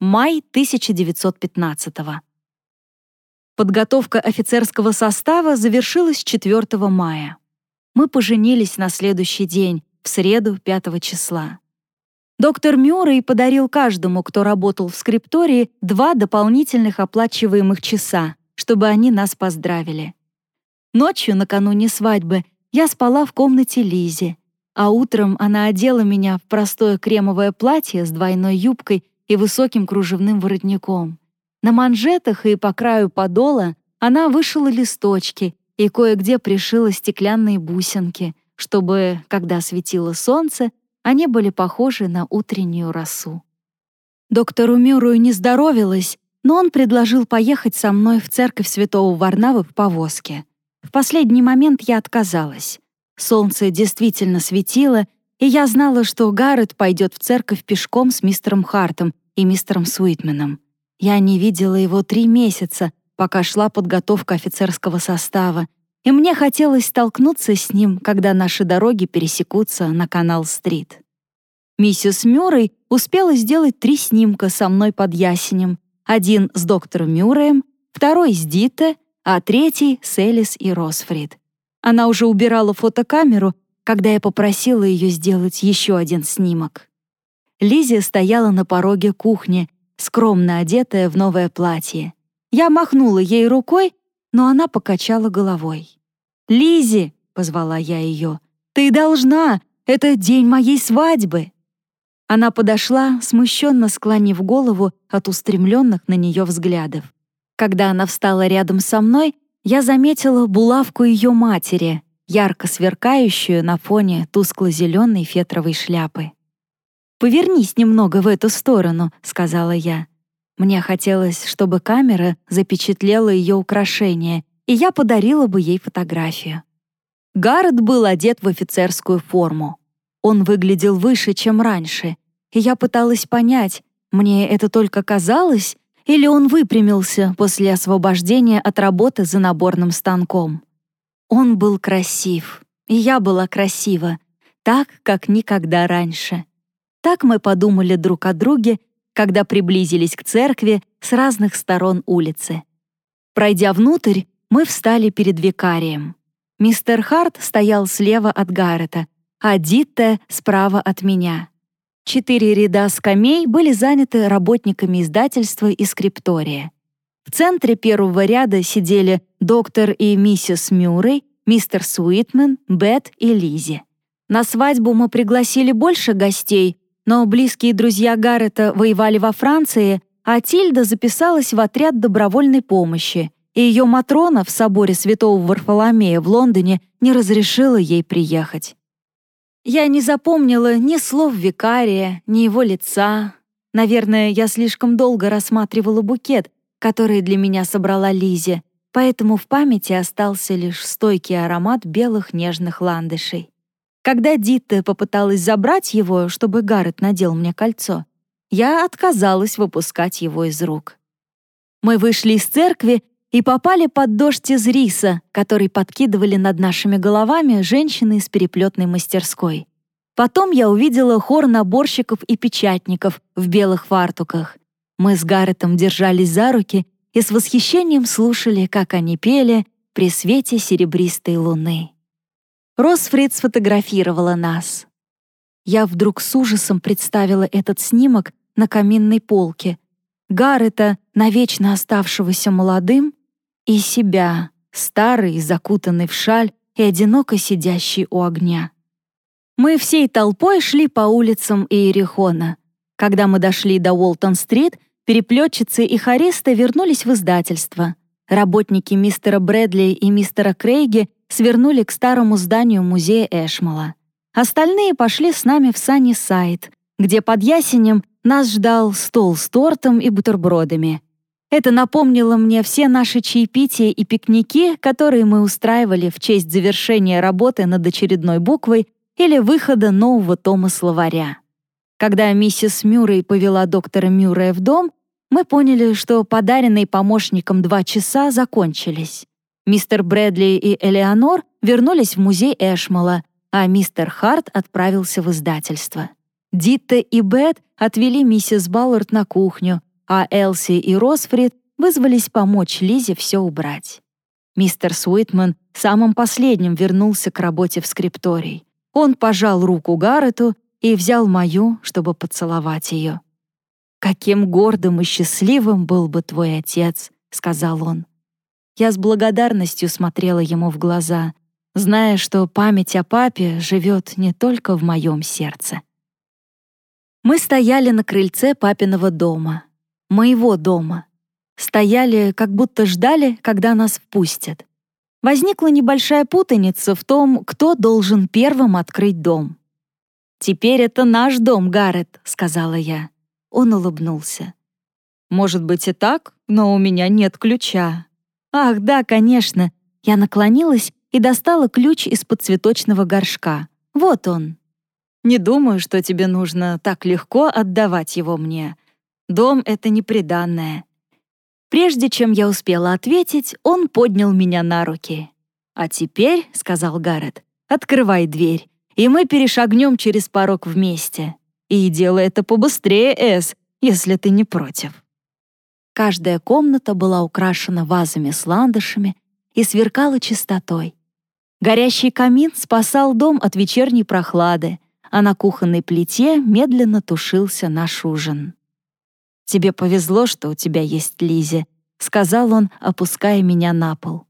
Май 1915 Подготовка офицерского состава завершилась 4 мая. Мы поженились на следующий день, в среду 5 числа. Доктор Мюррей подарил каждому, кто работал в скриптории, два дополнительных оплачиваемых часа, чтобы они нас поздравили. Ночью, накануне свадьбы, я спала в комнате Лизи, а утром она одела меня в простое кремовое платье с двойной юбкой и высоким кружевным воротником. На манжетах и по краю подола она вышила листочки и кое-где пришила стеклянные бусинки, чтобы, когда светило солнце, они были похожи на утреннюю росу. Доктору Мюррую не здоровилось, но он предложил поехать со мной в церковь святого Варнавы в повозке. В последний момент я отказалась. Солнце действительно светило, и я знала, что Гаррет пойдет в церковь пешком с мистером Хартом и мистером Суитменом. Я не видела его три месяца, пока шла подготовка офицерского состава, и мне хотелось столкнуться с ним, когда наши дороги пересекутся на Канал-стрит. Миссис Мюррей успела сделать три снимка со мной под ясенем. Один с доктором Мюрреем, второй с Дитте, а третий с Элис и Росфрид. Она уже убирала фотокамеру, когда я попросила ее сделать еще один снимок. Лизия стояла на пороге кухни, скромно одетая в новое платье. Я махнула ей рукой, но она покачала головой. Лизи, позвала я ее, — «ты должна! Это день моей свадьбы!» Она подошла, смущенно склонив голову от устремленных на нее взглядов. Когда она встала рядом со мной, я заметила булавку ее матери, ярко сверкающую на фоне тускло-зеленой фетровой шляпы. «Повернись немного в эту сторону», — сказала я. Мне хотелось, чтобы камера запечатлела ее украшение, и я подарила бы ей фотографию. Гаррет был одет в офицерскую форму. Он выглядел выше, чем раньше, и я пыталась понять, мне это только казалось, или он выпрямился после освобождения от работы за наборным станком. Он был красив, и я была красива, так, как никогда раньше. Так мы подумали друг о друге когда приблизились к церкви с разных сторон улицы. Пройдя внутрь, мы встали перед викарием. Мистер Харт стоял слева от Гаррета, а Дитта справа от меня. Четыре ряда скамей были заняты работниками издательства и скриптория. В центре первого ряда сидели доктор и миссис Мюррей, мистер Суитмен, Бет и Лизи. На свадьбу мы пригласили больше гостей, но близкие друзья Гаррета воевали во Франции, а Тильда записалась в отряд добровольной помощи, и ее Матрона в соборе святого Варфоломея в Лондоне не разрешила ей приехать. Я не запомнила ни слов викария, ни его лица. Наверное, я слишком долго рассматривала букет, который для меня собрала Лизи, поэтому в памяти остался лишь стойкий аромат белых нежных ландышей. Когда Дитта попыталась забрать его, чтобы Гаррет надел мне кольцо, я отказалась выпускать его из рук. Мы вышли из церкви и попали под дождь из риса, который подкидывали над нашими головами женщины из переплетной мастерской. Потом я увидела хор наборщиков и печатников в белых фартуках. Мы с Гарретом держались за руки и с восхищением слушали, как они пели при свете серебристой луны. Росфрид сфотографировала нас. Я вдруг с ужасом представила этот снимок на каминной полке. Гаррета, навечно оставшегося молодым, и себя, старый, закутанный в шаль и одиноко сидящий у огня. Мы всей толпой шли по улицам Иерихона. Когда мы дошли до Уолтон-стрит, переплетчицы и хористы вернулись в издательство. Работники мистера Брэдли и мистера Крейги свернули к старому зданию музея Эшмала. Остальные пошли с нами в Санни Сайт, где под ясенем нас ждал стол с тортом и бутербродами. Это напомнило мне все наши чаепития и пикники, которые мы устраивали в честь завершения работы над очередной буквой или выхода нового тома словаря. Когда миссис Мюррей повела доктора Мюррея в дом, мы поняли, что подаренные помощником два часа закончились. Мистер Брэдли и Элеонор вернулись в музей Эшмала, а мистер Харт отправился в издательство. Дитта и Бет отвели миссис Баллард на кухню, а Элси и Росфрид вызвались помочь Лизе все убрать. Мистер Суитман самым последним вернулся к работе в скрипторий. Он пожал руку Гаррету и взял мою, чтобы поцеловать ее. «Каким гордым и счастливым был бы твой отец», — сказал он. Я с благодарностью смотрела ему в глаза, зная, что память о папе живет не только в моем сердце. Мы стояли на крыльце папиного дома, моего дома, Стояли, как будто ждали, когда нас впустят. Возникла небольшая путаница в том, кто должен первым открыть дом. «Теперь это наш дом, Гаррет», — сказала я. Он улыбнулся. «Может быть и так, но у меня нет ключа». «Ах, да, конечно». Я наклонилась и достала ключ из-под цветочного горшка. Вот он. «Не думаю, что тебе нужно так легко отдавать его мне. Дом — это неприданное. Прежде чем я успела ответить, он поднял меня на руки. «А теперь», — сказал Гаррет, — «открывай дверь, и мы перешагнем через порог вместе. И делай это побыстрее, Эс, если ты не против». Каждая комната была украшена вазами с ландышами и сверкала чистотой. Горящий камин спасал дом от вечерней прохлады, а на кухонной плите медленно тушился наш ужин. «Тебе повезло, что у тебя есть Лизи», — сказал он, опуская меня на пол.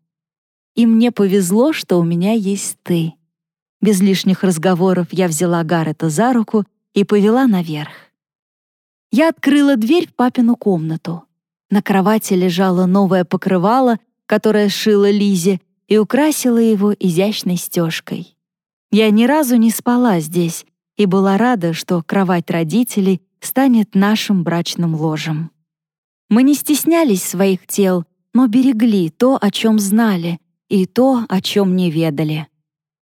«И мне повезло, что у меня есть ты». Без лишних разговоров я взяла Гаррета за руку и повела наверх. Я открыла дверь в папину комнату. На кровати лежало новое покрывало, которое шила Лизе, и украсила его изящной стежкой. Я ни разу не спала здесь и была рада, что кровать родителей станет нашим брачным ложем. Мы не стеснялись своих тел, но берегли то, о чем знали, и то, о чем не ведали.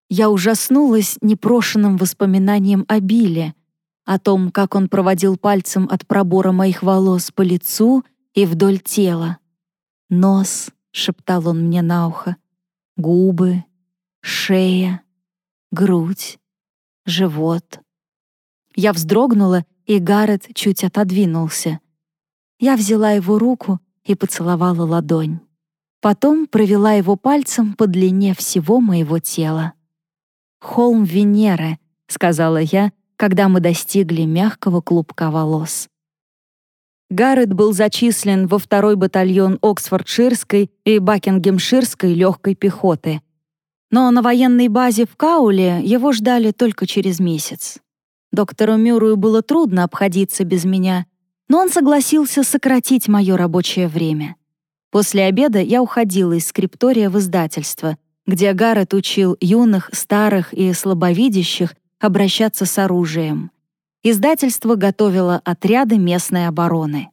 Я ужаснулась непрошенным воспоминанием о Билле, о том, как он проводил пальцем от пробора моих волос по лицу и вдоль тела. «Нос», — шептал он мне на ухо, — «губы, шея, грудь, живот». Я вздрогнула и Гаррет чуть отодвинулся. Я взяла его руку и поцеловала ладонь. Потом провела его пальцем по длине всего моего тела. «Холм Венеры», — сказала я, когда мы достигли мягкого клубка волос. Гаррет был зачислен во второй батальон Оксфордширской и Бакингемширской легкой пехоты. Но на военной базе в Кауле его ждали только через месяц. Доктору Мюррею было трудно обходиться без меня, но он согласился сократить мое рабочее время. После обеда я уходила из скриптория в издательство, где Гаррет учил юных, старых и слабовидящих обращаться с оружием. Издательство готовило отряды местной обороны.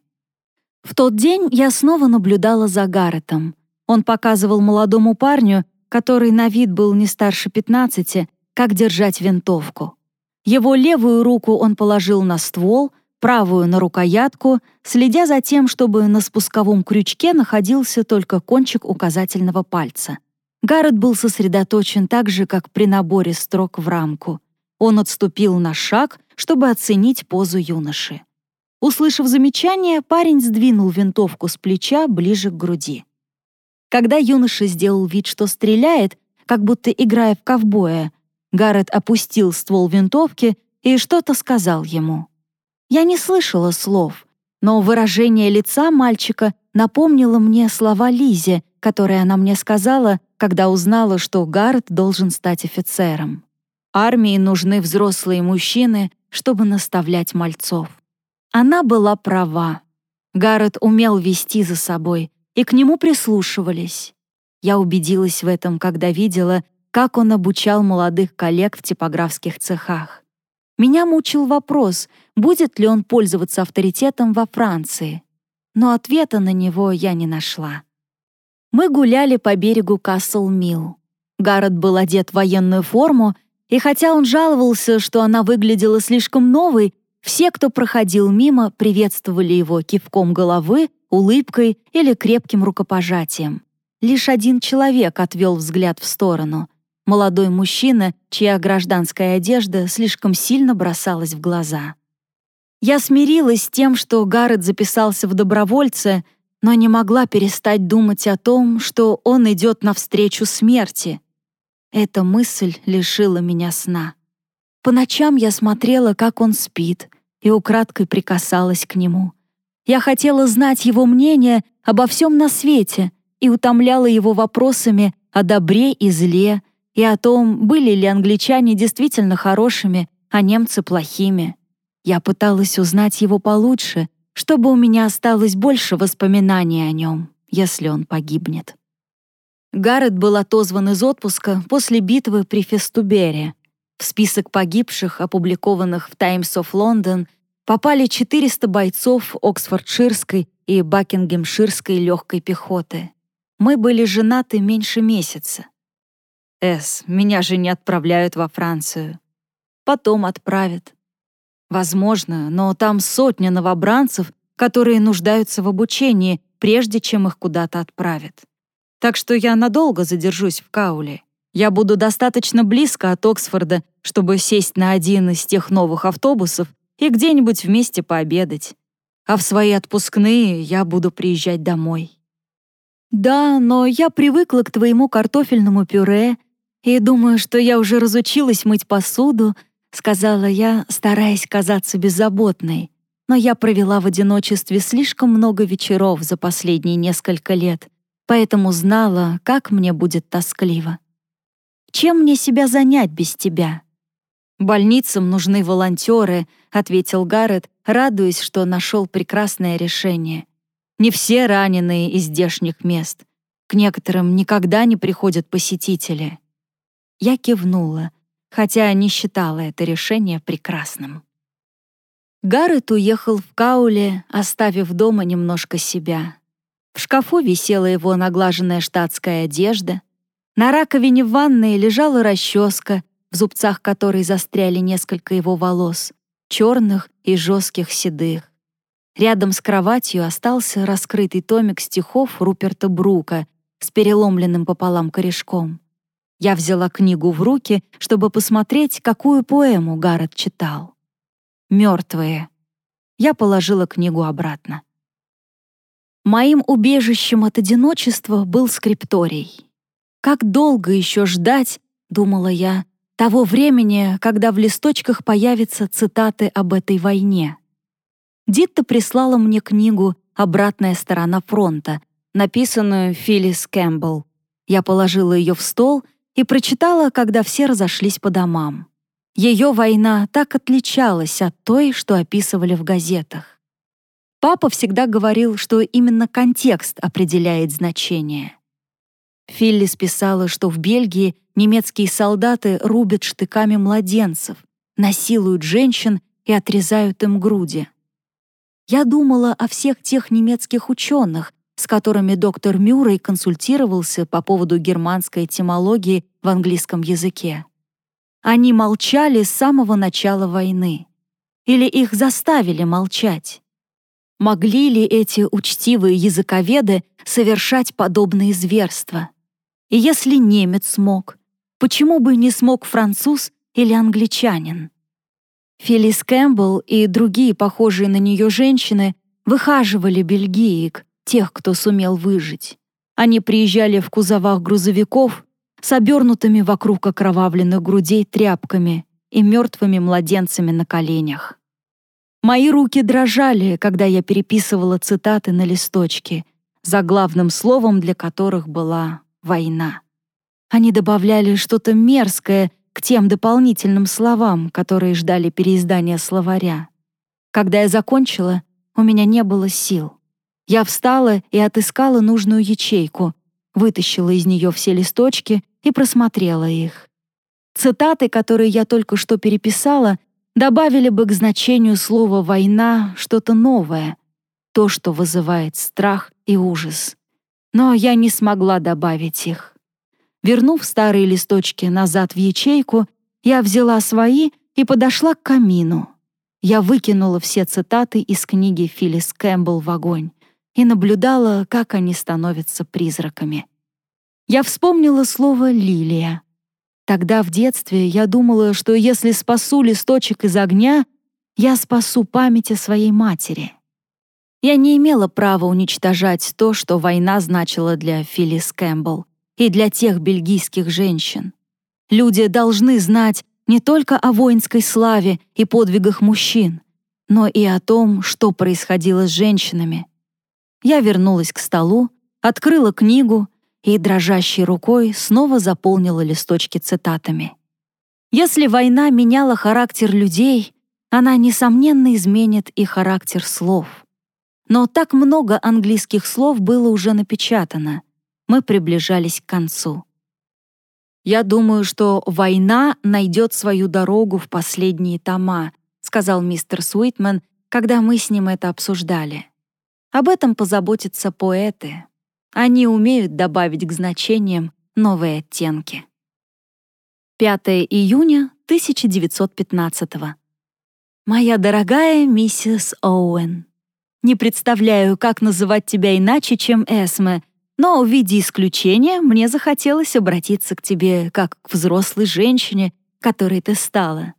В тот день я снова наблюдала за Гарретом. Он показывал молодому парню, который на вид был не старше 15, как держать винтовку. Его левую руку он положил на ствол, правую — на рукоятку, следя за тем, чтобы на спусковом крючке находился только кончик указательного пальца. Гаррет был сосредоточен так же, как при наборе строк в рамку. Он отступил на шаг, чтобы оценить позу юноши. Услышав замечание, парень сдвинул винтовку с плеча ближе к груди. Когда юноша сделал вид, что стреляет, как будто играя в ковбоя, Гаррет опустил ствол винтовки и что-то сказал ему. Я не слышала слов, но выражение лица мальчика напомнило мне слова Лизе, которые она мне сказала, когда узнала, что Гаррет должен стать офицером. Армии нужны взрослые мужчины, чтобы наставлять мальцов. Она была права. Гаррет умел вести за собой, и к нему прислушивались. Я убедилась в этом, когда видела, как он обучал молодых коллег в типографских цехах. Меня мучил вопрос, будет ли он пользоваться авторитетом во Франции. Но ответа на него я не нашла. Мы гуляли по берегу Касл-Милл. Гаррет был одет в военную форму, и хотя он жаловался, что она выглядела слишком новой, все, кто проходил мимо, приветствовали его кивком головы, улыбкой или крепким рукопожатием. Лишь один человек отвел взгляд в сторону молодой мужчина, чья гражданская одежда слишком сильно бросалась в глаза. Я смирилась с тем, что Гаррет записался в добровольце, но не могла перестать думать о том, что он идет навстречу смерти. Эта мысль лишила меня сна. По ночам я смотрела, как он спит, и украдкой прикасалась к нему. Я хотела знать его мнение обо всем на свете и утомляла его вопросами о добре и зле, и о том, были ли англичане действительно хорошими, а немцы плохими. Я пыталась узнать его получше, чтобы у меня осталось больше воспоминаний о нем, если он погибнет. Гаррет был отозван из отпуска после битвы при Фестубере. В список погибших, опубликованных в Times of London, попали 400 бойцов Оксфордширской и Бакингемширской легкой пехоты. Мы были женаты меньше месяца. «Эс, меня же не отправляют во Францию. Потом отправят. Возможно, но там сотня новобранцев, которые нуждаются в обучении, прежде чем их куда-то отправят. Так что я надолго задержусь в Кауле. Я буду достаточно близко от Оксфорда, чтобы сесть на один из тех новых автобусов и где-нибудь вместе пообедать. А в свои отпускные я буду приезжать домой. Да, но я привыкла к твоему картофельному пюре и думаю, что я уже разучилась мыть посуду, сказала я, стараясь казаться беззаботной. Но я провела в одиночестве слишком много вечеров за последние несколько лет, поэтому знала, как мне будет тоскливо. Чем мне себя занять без тебя? Больницам нужны волонтеры, ответил Гаррет, радуясь, что нашел прекрасное решение. Не все раненые из здешних мест. К некоторым никогда не приходят посетители. Я кивнула, хотя не считала это решение прекрасным. Гаррет уехал в Кауле, оставив дома немножко себя. В шкафу висела его наглаженная штатская одежда. На раковине в ванной лежала расческа, в зубцах которой застряли несколько его волос, черных и жестких седых. Рядом с кроватью остался раскрытый томик стихов Руперта Брука с переломленным пополам корешком. Я взяла книгу в руки, чтобы посмотреть, какую поэму Гаррет читал. «Мертвые». Я положила книгу обратно. Моим убежищем от одиночества был скрипторий. Как долго еще ждать, думала я, того времени, когда в листочках появятся цитаты об этой войне. Дитта прислала мне книгу «Обратная сторона фронта», написанную Филлис Кэмпбелл. Я положила ее в стол и прочитала, когда все разошлись по домам. Ее война так отличалась от той, что описывали в газетах. Папа всегда говорил, что именно контекст определяет значение. Филлис писала, что в Бельгии немецкие солдаты рубят штыками младенцев, насилуют женщин и отрезают им груди. Я думала о всех тех немецких ученых, с которыми доктор Мюррей консультировался по поводу германской этимологии в английском языке. Они молчали с самого начала войны. Или их заставили молчать? Могли ли эти учтивые языковеды совершать подобные зверства? И если немец смог, почему бы не смог француз или англичанин? Филлис Кэмпбелл и другие похожие на нее женщины выхаживали бельгиек, тех, кто сумел выжить. Они приезжали в кузовах грузовиков с обернутыми вокруг окровавленных грудей тряпками и мертвыми младенцами на коленях. Мои руки дрожали, когда я переписывала цитаты на листочке, заглавным словом для которых была война. Они добавляли что-то мерзкое к тем дополнительным словам, которые ждали переиздания словаря. Когда я закончила, у меня не было сил. Я встала и отыскала нужную ячейку, вытащила из нее все листочки и просмотрела их. Цитаты, которые я только что переписала, добавили бы к значению слова «война» что-то новое, то, что вызывает страх и ужас. Но я не смогла добавить их. Вернув старые листочки назад в ячейку, я взяла свои и подошла к камину. Я выкинула все цитаты из книги Филлис Кэмпбелл в огонь и наблюдала, как они становятся призраками. Я вспомнила слово «лилия». Тогда в детстве я думала, что если спасу листочек из огня, я спасу память о своей матери. Я не имела права уничтожать то, что война значила для Филлис Кэмпбелл и для тех бельгийских женщин. Люди должны знать не только о воинской славе и подвигах мужчин, но и о том, что происходило с женщинами. Я вернулась к столу, открыла книгу и дрожащей рукой снова заполнила листочки цитатами. Если война меняла характер людей, она, несомненно, изменит и характер слов. Но так много английских слов было уже напечатано. Мы приближались к концу. «Я думаю, что война найдет свою дорогу в последние тома», сказал мистер Суитман, когда мы с ним это обсуждали. Об этом позаботятся поэты. Они умеют добавить к значениям новые оттенки. 5 июня 1915 Моя дорогая миссис Оуэн, не представляю, как называть тебя иначе, чем Эсме, но в виде исключения мне захотелось обратиться к тебе как к взрослой женщине, которой ты стала.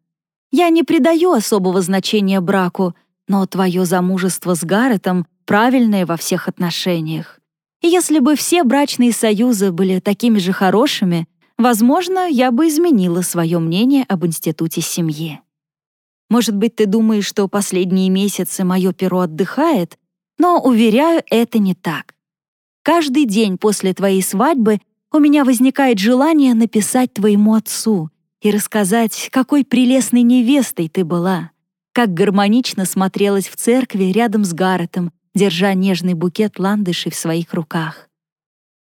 Я не придаю особого значения браку, но твое замужество с Гарретом правильное во всех отношениях. Если бы все брачные союзы были такими же хорошими, возможно, я бы изменила свое мнение об институте семьи. Может быть, ты думаешь, что последние месяцы мое перо отдыхает, но, уверяю, это не так. Каждый день после твоей свадьбы у меня возникает желание написать твоему отцу и рассказать, какой прелестной невестой ты была, как гармонично смотрелась в церкви рядом с Гарретом, держа нежный букет ландышей в своих руках.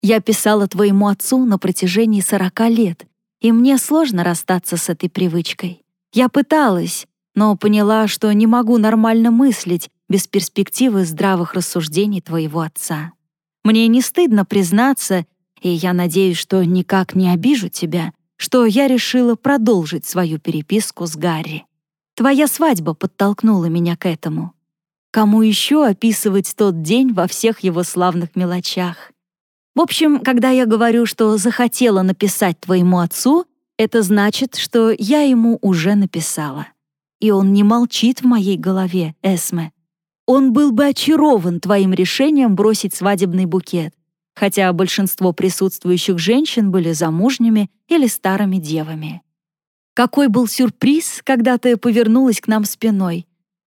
Я писала твоему отцу на протяжении сорока лет, и мне сложно расстаться с этой привычкой. Я пыталась, но поняла, что не могу нормально мыслить без перспективы здравых рассуждений твоего отца. Мне не стыдно признаться, и я надеюсь, что никак не обижу тебя, что я решила продолжить свою переписку с Гарри. Твоя свадьба подтолкнула меня к этому. Кому еще описывать тот день во всех его славных мелочах? В общем, когда я говорю, что захотела написать твоему отцу, это значит, что я ему уже написала. И он не молчит в моей голове, Эсме. Он был бы очарован твоим решением бросить свадебный букет, хотя большинство присутствующих женщин были замужними или старыми девами. Какой был сюрприз, когда ты повернулась к нам спиной.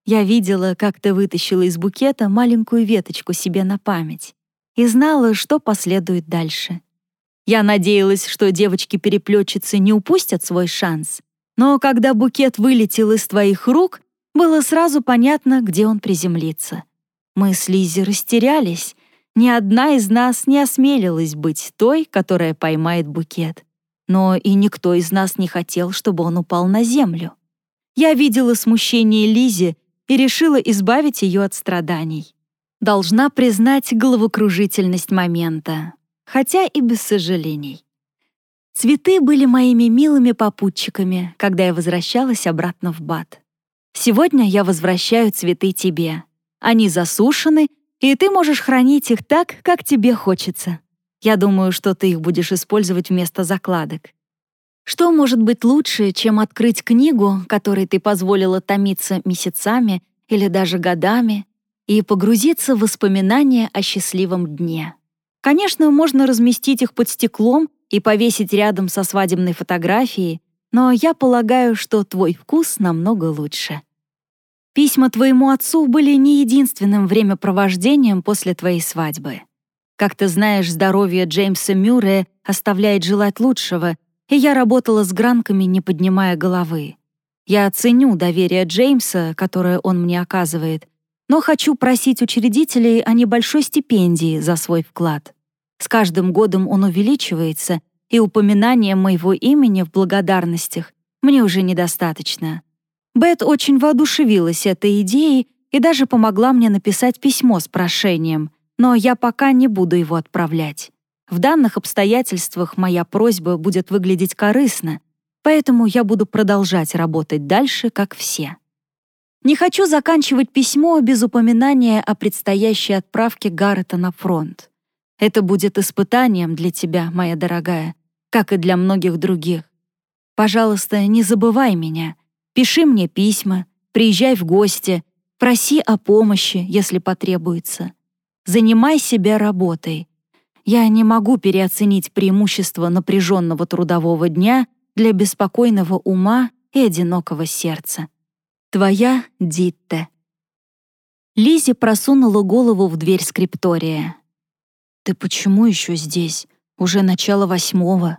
Я видела, как ты вытащила из букета маленькую веточку себе на память и знала, что последует дальше. Я надеялась, что девочки-переплетчицы не упустят свой шанс, но когда букет вылетел из твоих рук, было сразу понятно, где он приземлится. Мы с Лизи растерялись. Ни одна из нас не осмелилась быть той, которая поймает букет. Но и никто из нас не хотел, чтобы он упал на землю. Я видела смущение Лизи и решила избавить ее от страданий. Должна признать головокружительность момента, хотя и без сожалений. Цветы были моими милыми попутчиками, когда я возвращалась обратно в Бат. Сегодня я возвращаю цветы тебе. Они засушены, и ты можешь хранить их так, как тебе хочется. Я думаю, что ты их будешь использовать вместо закладок. Что может быть лучше, чем открыть книгу, которой ты позволила томиться месяцами или даже годами, и погрузиться в воспоминания о счастливом дне? Конечно, можно разместить их под стеклом и повесить рядом со свадебной фотографией, но я полагаю, что твой вкус намного лучше. Письма твоему отцу были не единственным времяпровождением после твоей свадьбы. Как ты знаешь, здоровье Джеймса Мюррея оставляет желать лучшего, и я работала с гранками, не поднимая головы. Я ценю доверие Джеймса, которое он мне оказывает, но хочу просить учредителей о небольшой стипендии за свой вклад. С каждым годом он увеличивается, и упоминания моего имени в благодарностях мне уже недостаточно. Бет очень воодушевилась этой идеей и даже помогла мне написать письмо с прошением, но я пока не буду его отправлять. В данных обстоятельствах моя просьба будет выглядеть корыстно, поэтому я буду продолжать работать дальше, как все. Не хочу заканчивать письмо без упоминания о предстоящей отправке Гаррета на фронт. Это будет испытанием для тебя, моя дорогая, как и для многих других. Пожалуйста, не забывай меня. Пиши мне письма, приезжай в гости, проси о помощи, если потребуется. Занимай себя работой. Я не могу переоценить преимущество напряженного трудового дня для беспокойного ума и одинокого сердца. Твоя Дитте. Лизи просунула голову в дверь скриптория. «Ты почему еще здесь? Уже начало восьмого».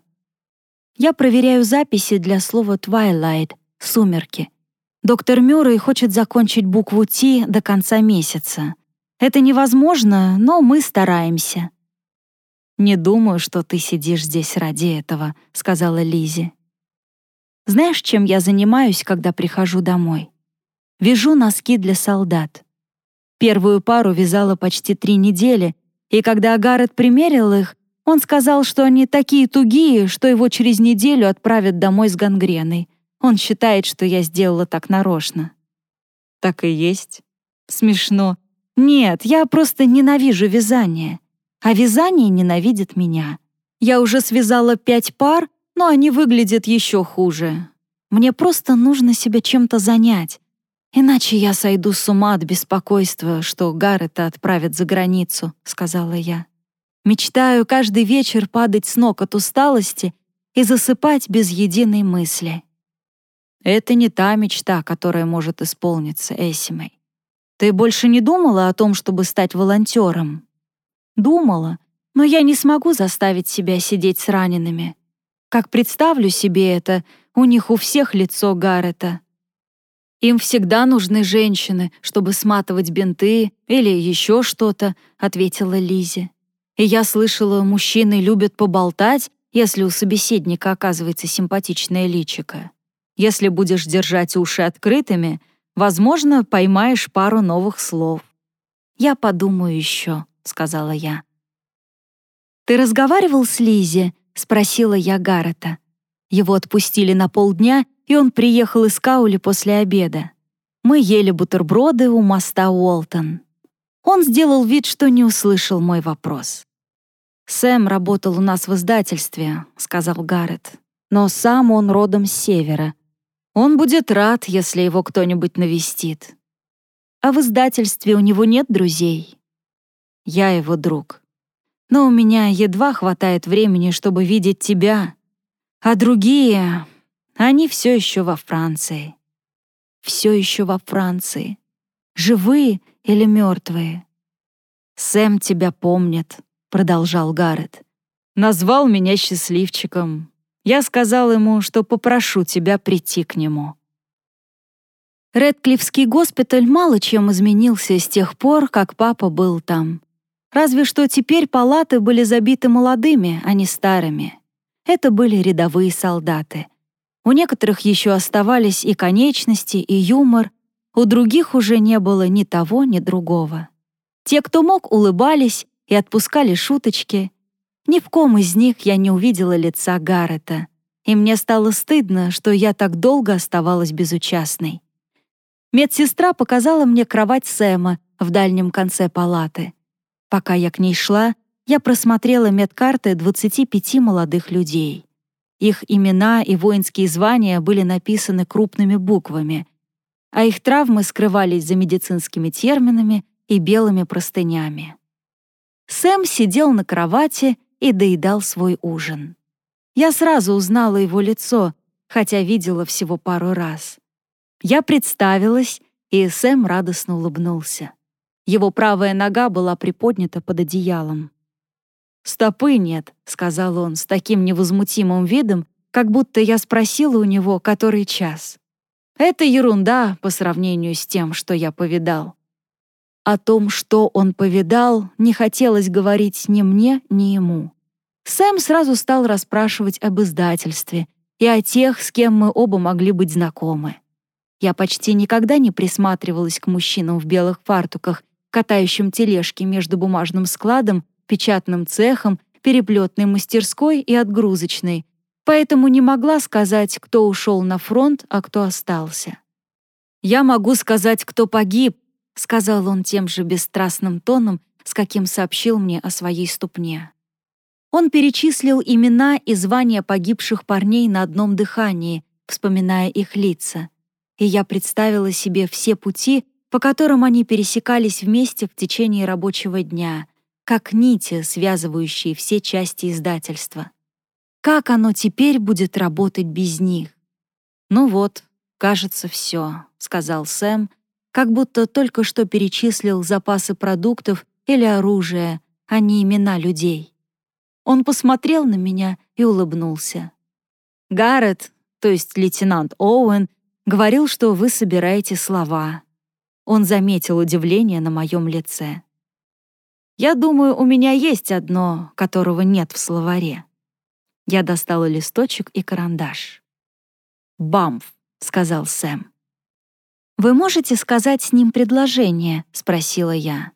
Я проверяю записи для слова «twilight» — «сумерки». Доктор Мюррей хочет закончить букву «Т» до конца месяца. Это невозможно, но мы стараемся. «Не думаю, что ты сидишь здесь ради этого», — сказала Лизи. «Знаешь, чем я занимаюсь, когда прихожу домой? Вяжу носки для солдат. Первую пару вязала почти три недели, и когда Гаррет примерил их, он сказал, что они такие тугие, что его через неделю отправят домой с гангреной. Он считает, что я сделала так нарочно. Так и есть. Смешно. Нет, я просто ненавижу вязание. А вязание ненавидит меня. Я уже связала пять пар, но они выглядят еще хуже. Мне просто нужно себя чем-то занять. Иначе я сойду с ума от беспокойства, что Гаррета отправят за границу, сказала я. Мечтаю каждый вечер падать с ног от усталости и засыпать без единой мысли. Это не та мечта, которая может исполниться Эсимой. Ты больше не думала о том, чтобы стать волонтером? Думала, но я не смогу заставить себя сидеть с ранеными. Как представлю себе это, у них у всех лицо Гаррета. Им всегда нужны женщины, чтобы сматывать бинты или еще что-то, ответила Лизи. И я слышала, мужчины любят поболтать, если у собеседника оказывается симпатичное личико. Если будешь держать уши открытыми, возможно, поймаешь пару новых слов. «Я подумаю еще», — сказала я. «Ты разговаривал с Лизи?» — спросила я Гаррета. Его отпустили на полдня, и он приехал из Каули после обеда. Мы ели бутерброды у моста Уолтон. Он сделал вид, что не услышал мой вопрос. «Сэм работал у нас в издательстве», — сказал Гаррет. «Но сам он родом с севера. Он будет рад, если его кто-нибудь навестит. А в издательстве у него нет друзей. Я его друг. Но у меня едва хватает времени, чтобы видеть тебя. А другие, они все еще во Франции. Все еще во Франции. Живые или мертвые? Сэм тебя помнит, — продолжал Гаррет. «Назвал меня счастливчиком. Я сказал ему, что попрошу тебя прийти к нему». Редклифский госпиталь мало чем изменился с тех пор, как папа был там. Разве что теперь палаты были забиты молодыми, а не старыми. Это были рядовые солдаты. У некоторых еще оставались и конечности, и юмор, у других уже не было ни того, ни другого. Те, кто мог, улыбались, и отпускали шуточки. Ни в ком из них я не увидела лица Гаррета, и мне стало стыдно, что я так долго оставалась безучастной. Медсестра показала мне кровать Сэма в дальнем конце палаты. Пока я к ней шла, я просмотрела медкарты 25 молодых людей. Их имена и воинские звания были написаны крупными буквами, а их травмы скрывались за медицинскими терминами и белыми простынями. Сэм сидел на кровати и доедал свой ужин. Я сразу узнала его лицо, хотя видела всего пару раз. Я представилась, и Сэм радостно улыбнулся. Его правая нога была приподнята под одеялом. «Стопы нет», — сказал он с таким невозмутимым видом, как будто я спросила у него, который час. «Это ерунда по сравнению с тем, что я повидал». О том, что он повидал, не хотелось говорить ни мне, ни ему. Сэм сразу стал расспрашивать об издательстве и о тех, с кем мы оба могли быть знакомы. Я почти никогда не присматривалась к мужчинам в белых фартуках, катающим тележки между бумажным складом, печатным цехом, переплетной мастерской и отгрузочной, поэтому не могла сказать, кто ушел на фронт, а кто остался. Я могу сказать, кто погиб, — сказал он тем же бесстрастным тоном, с каким сообщил мне о своей ступне. Он перечислил имена и звания погибших парней на одном дыхании, вспоминая их лица. и я представила себе все пути, по которым они пересекались вместе в течение рабочего дня, как нити, связывающие все части издательства. Как оно теперь будет работать без них? Ну вот, кажется, все, сказал Сэм, как будто только что перечислил запасы продуктов или оружия, а не имена людей. Он посмотрел на меня и улыбнулся. Гаррет, то есть лейтенант Оуэн, говорил, что вы собираете слова. Он заметил удивление на моем лице. Я думаю, у меня есть одно, которого нет в словаре. Я достала листочек и карандаш. «Бамф», — сказал Сэм. «Вы можете сказать с ним предложение?» — спросила я.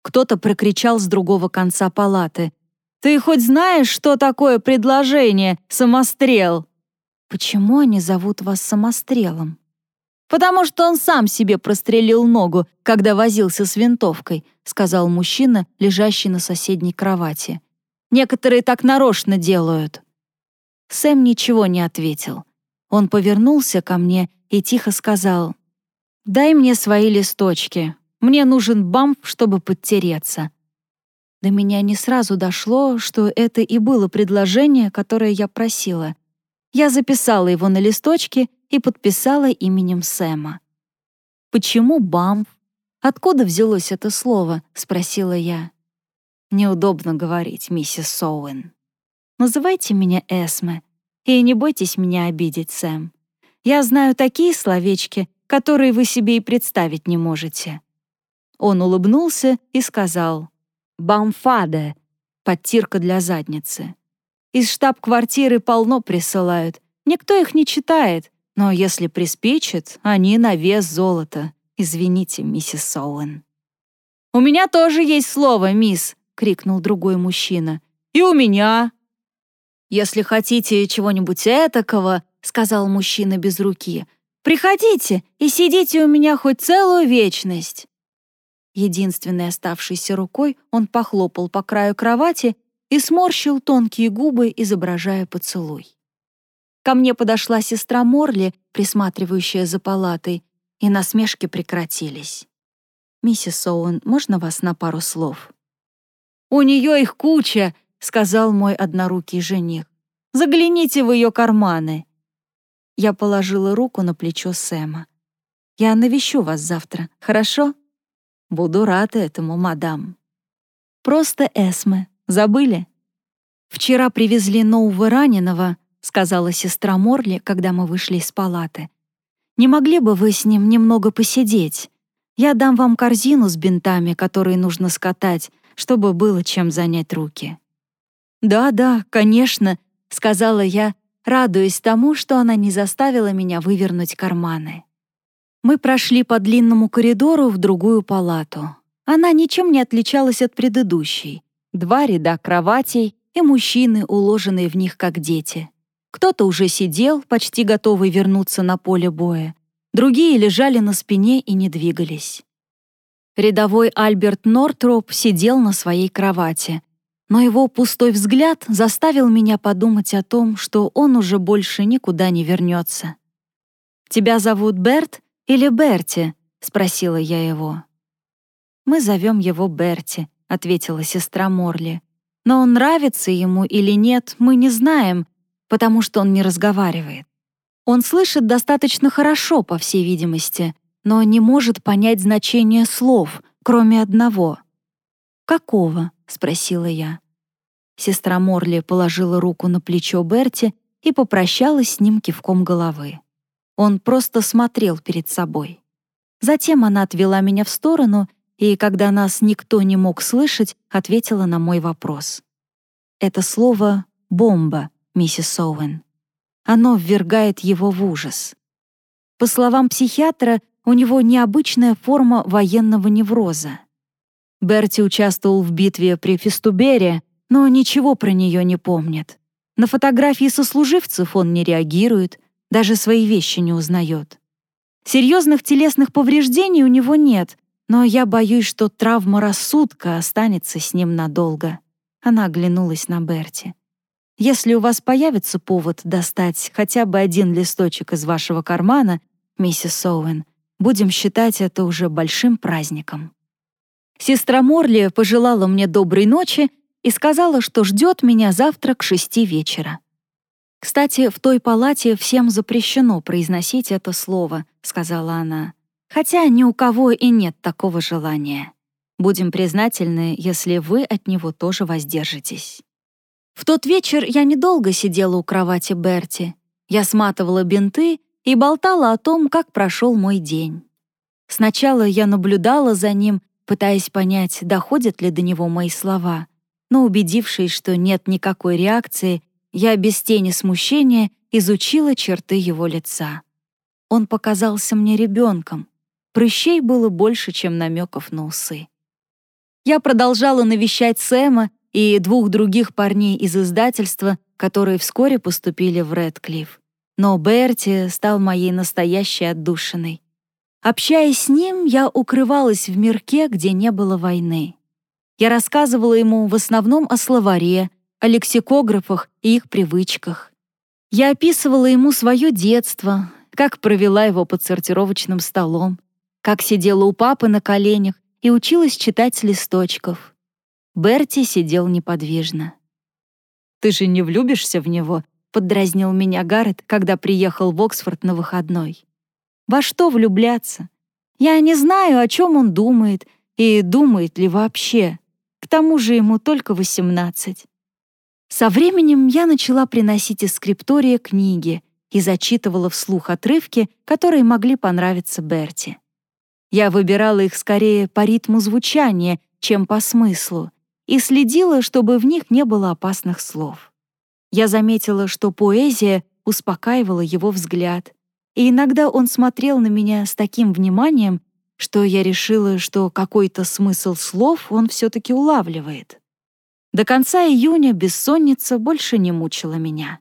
Кто-то прокричал с другого конца палаты. «Ты хоть знаешь, что такое предложение, самострел?» «Почему они зовут вас самострелом?» «Потому что он сам себе прострелил ногу, когда возился с винтовкой», сказал мужчина, лежащий на соседней кровати. «Некоторые так нарочно делают». Сэм ничего не ответил. Он повернулся ко мне и тихо сказал, «Дай мне свои листочки. Мне нужен бамп, чтобы подтереться». До меня не сразу дошло, что это и было предложение, которое я просила. Я записала его на листочке и подписала именем Сэма. «Почему бамф? Откуда взялось это слово?» — спросила я. «Неудобно говорить, миссис Соуэн. Называйте меня Эсме, и не бойтесь меня обидеть, Сэм. Я знаю такие словечки, которые вы себе и представить не можете». Он улыбнулся и сказал «Бамфаде» — подтирка для задницы. Из штаб-квартиры полно присылают. Никто их не читает, но если приспичит, они на вес золота. Извините, миссис Соуэн. «У меня тоже есть слово, мисс!» — крикнул другой мужчина. «И у меня!» «Если хотите чего-нибудь этакого», — сказал мужчина без руки, «приходите и сидите у меня хоть целую вечность». Единственной оставшейся рукой он похлопал по краю кровати и сморщил тонкие губы, изображая поцелуй. Ко мне подошла сестра Морли, присматривающая за палатой, и насмешки прекратились. «Миссис Оуэн, можно вас на пару слов?» «У нее их куча», — сказал мой однорукий жених. «Загляните в ее карманы». Я положила руку на плечо Сэма. «Я навещу вас завтра, хорошо?» «Буду рада этому, мадам». «Просто Эсме, Забыли? Вчера привезли нового раненого, сказала сестра Морли, когда мы вышли из палаты. Не могли бы вы с ним немного посидеть? Я дам вам корзину с бинтами, которые нужно скатать, чтобы было чем занять руки. Да, да, конечно, сказала я, радуясь тому, что она не заставила меня вывернуть карманы. Мы прошли по длинному коридору в другую палату. Она ничем не отличалась от предыдущей два ряда кроватей и мужчины, уложенные в них как дети. Кто-то уже сидел, почти готовый вернуться на поле боя. Другие лежали на спине и не двигались. Рядовой Альберт Нортроп сидел на своей кровати, но его пустой взгляд заставил меня подумать о том, что он уже больше никуда не вернется. «Тебя зовут Берт или Берти?» — спросила я его. «Мы зовем его Берти», — ответила сестра Морли. «Но он нравится ему или нет, мы не знаем, потому что он не разговаривает. Он слышит достаточно хорошо, по всей видимости, но не может понять значение слов, кроме одного. «Какого?» — спросила я. Сестра Морли положила руку на плечо Берти и попрощалась с ним кивком головы. Он просто смотрел перед собой. Затем она отвела меня в сторону и, когда нас никто не мог слышать, ответила на мой вопрос. Это слово «бомба», миссис Оуэн. Оно ввергает его в ужас. По словам психиатра, у него необычная форма военного невроза. Берти участвовал в битве при Фестубере, но ничего про нее не помнит. На фотографии сослуживцев он не реагирует, даже свои вещи не узнает. Серьезных телесных повреждений у него нет, но я боюсь, что травма рассудка останется с ним надолго. Она оглянулась на Берти. Если у вас появится повод достать хотя бы один листочек из вашего кармана, миссис Оуэн. Будем считать это уже большим праздником». Сестра Морли пожелала мне доброй ночи и сказала, что ждет меня завтра к шести вечера. «Кстати, в той палате всем запрещено произносить это слово», — сказала она. «Хотя ни у кого и нет такого желания. Будем признательны, если вы от него тоже воздержитесь». В тот вечер я недолго сидела у кровати Берти. Я сматывала бинты и болтала о том, как прошел мой день. Сначала я наблюдала за ним, пытаясь понять, доходят ли до него мои слова, но убедившись, что нет никакой реакции, я без тени смущения изучила черты его лица. Он показался мне ребенком. Прыщей было больше, чем намеков на усы. Я продолжала навещать Сэма и двух других парней из издательства, которые вскоре поступили в Редклифф. Но Берти стал моей настоящей отдушиной. Общаясь с ним, я укрывалась в мирке, где не было войны. Я рассказывала ему в основном о словаре, о лексикографах и их привычках. Я описывала ему свое детство, как провела его под сортировочным столом, как сидела у папы на коленях и училась читать с листочков. Берти сидел неподвижно. «Ты же не влюбишься в него?» — поддразнил меня Гаррет, когда приехал в Оксфорд на выходной. «Во что влюбляться? Я не знаю, о чем он думает и думает ли вообще. К тому же ему только восемнадцать. Со временем я начала приносить из скриптория книги и зачитывала вслух отрывки, которые могли понравиться Берти. Я выбирала их скорее по ритму звучания, чем по смыслу, и следила, чтобы в них не было опасных слов. Я заметила, что поэзия успокаивала его взгляд, и иногда он смотрел на меня с таким вниманием, что я решила, что какой-то смысл слов он все-таки улавливает. До конца июня бессонница больше не мучила меня.